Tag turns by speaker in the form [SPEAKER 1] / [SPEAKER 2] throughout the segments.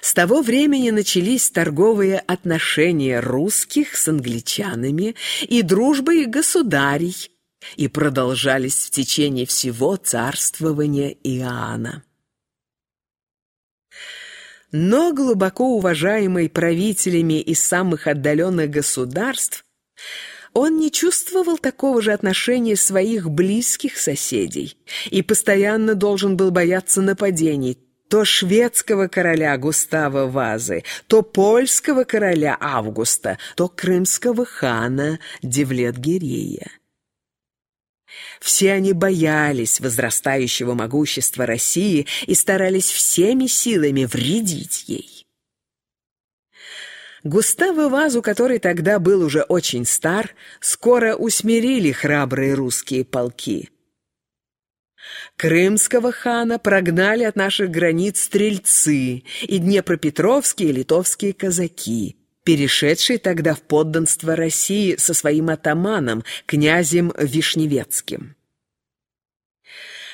[SPEAKER 1] С того времени начались торговые отношения русских с англичанами и дружба их государей, и продолжались в течение всего царствования Иоанна. Но глубоко уважаемый правителями из самых отдаленных государств, он не чувствовал такого же отношения своих близких соседей и постоянно должен был бояться нападений то шведского короля Густава Вазы, то польского короля Августа, то крымского хана Девлет-Гирея. Все они боялись возрастающего могущества России и старались всеми силами вредить ей. Густава Вазу, который тогда был уже очень стар, скоро усмирили храбрые русские полки. Крымского хана прогнали от наших границ стрельцы и днепропетровские и литовские казаки, перешедшие тогда в подданство России со своим атаманом, князем Вишневецким.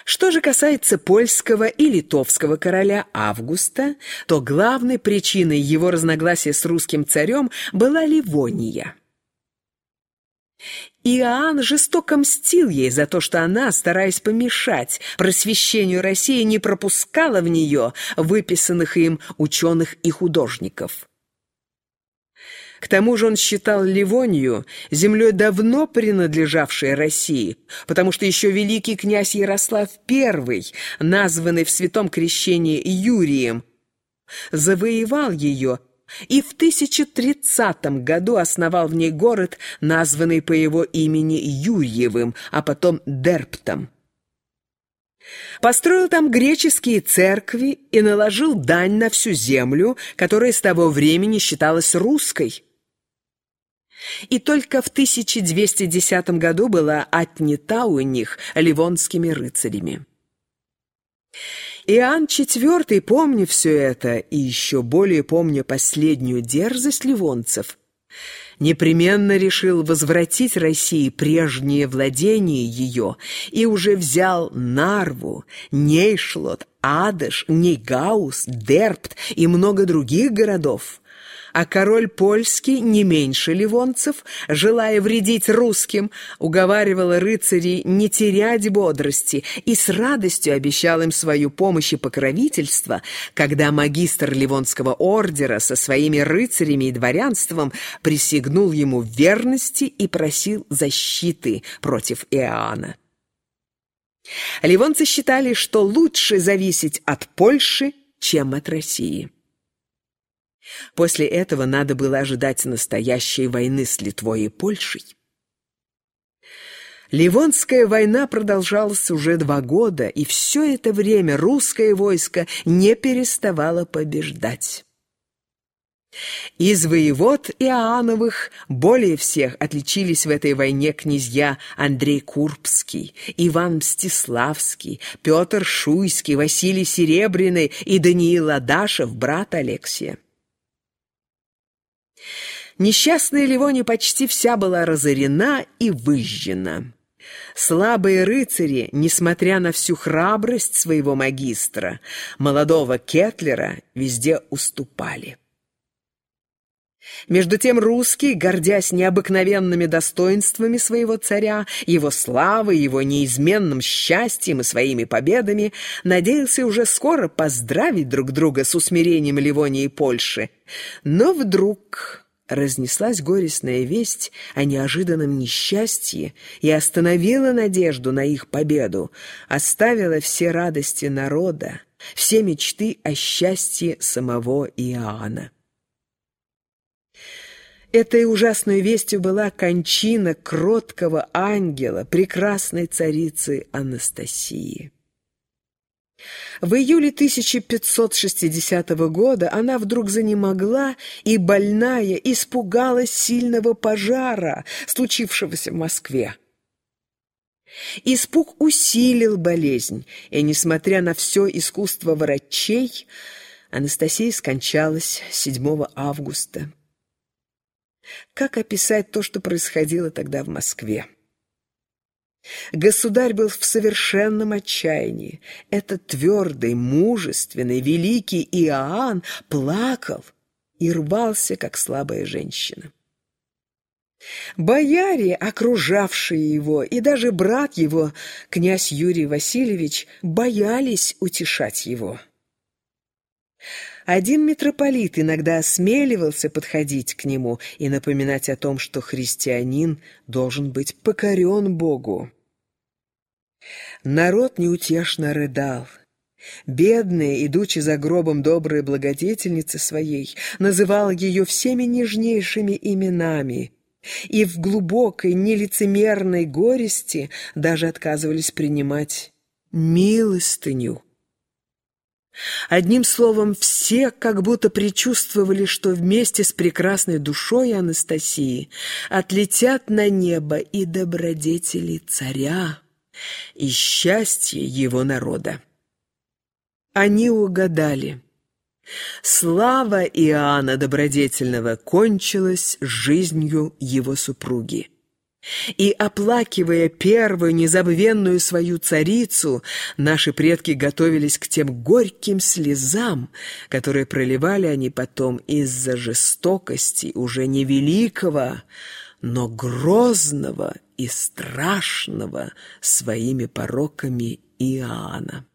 [SPEAKER 1] Что же касается польского и литовского короля Августа, то главной причиной его разногласия с русским царем была Ливония. Иоанн жестоко мстил ей за то, что она, стараясь помешать просвещению России, не пропускала в нее выписанных им ученых и художников. К тому же он считал Ливонию землей давно принадлежавшей России, потому что еще великий князь Ярослав I, названный в святом крещении Юрием, завоевал ее и в 1030 году основал в ней город, названный по его имени Юрьевым, а потом Дерптом. Построил там греческие церкви и наложил дань на всю землю, которая с того времени считалась русской и только в 1210 году была отнята у них ливонскими рыцарями. Иоанн IV, помня все это, и еще более помня последнюю дерзость ливонцев, непременно решил возвратить России прежнее владение ее и уже взял Нарву, Нейшлот, Адыш, Нейгаус, Дерпт и много других городов а король польский, не меньше ливонцев, желая вредить русским, уговаривал рыцарей не терять бодрости и с радостью обещал им свою помощь и покровительство, когда магистр Ливонского ордера со своими рыцарями и дворянством присягнул ему верности и просил защиты против Иоанна. Ливонцы считали, что лучше зависеть от Польши, чем от России. После этого надо было ожидать настоящей войны с Литвой и Польшей. Ливонская война продолжалась уже два года, и все это время русское войско не переставало побеждать. Из воевод Иоанновых более всех отличились в этой войне князья Андрей Курбский, Иван Мстиславский, Петр Шуйский, Василий Серебряный и Даниил Адашев, брат Алексия. Несчастная Ливония почти вся была разорена и выжжена. Слабые рыцари, несмотря на всю храбрость своего магистра, молодого Кетлера, везде уступали. Между тем русский, гордясь необыкновенными достоинствами своего царя, его славой, его неизменным счастьем и своими победами, надеялся уже скоро поздравить друг друга с усмирением Ливонии и Польши. Но вдруг разнеслась горестная весть о неожиданном несчастье и остановила надежду на их победу, оставила все радости народа, все мечты о счастье самого Иоанна. Этой ужасной вестью была кончина кроткого ангела, прекрасной царицы Анастасии. В июле 1560 года она вдруг занемогла и, больная, испугалась сильного пожара, случившегося в Москве. Испуг усилил болезнь, и, несмотря на все искусство врачей, Анастасия скончалась 7 августа. Как описать то, что происходило тогда в Москве? Государь был в совершенном отчаянии. Этот твердый, мужественный, великий Иоанн плакал и рвался, как слабая женщина. Бояре, окружавшие его, и даже брат его, князь Юрий Васильевич, боялись утешать его. Один митрополит иногда осмеливался подходить к нему и напоминать о том, что христианин должен быть покорен Богу. Народ неутешно рыдал. Бедная, идучи за гробом доброй благодетельницы своей, называл ее всеми нежнейшими именами и в глубокой нелицемерной горести даже отказывались принимать милостыню. Одним словом, все как будто предчувствовали, что вместе с прекрасной душой Анастасии отлетят на небо и добродетели царя, и счастье его народа. Они угадали. Слава Иоанна Добродетельного кончилась жизнью его супруги. И, оплакивая первую незабвенную свою царицу, наши предки готовились к тем горьким слезам, которые проливали они потом из-за жестокости уже не великого, но грозного и страшного своими пороками Иоанна.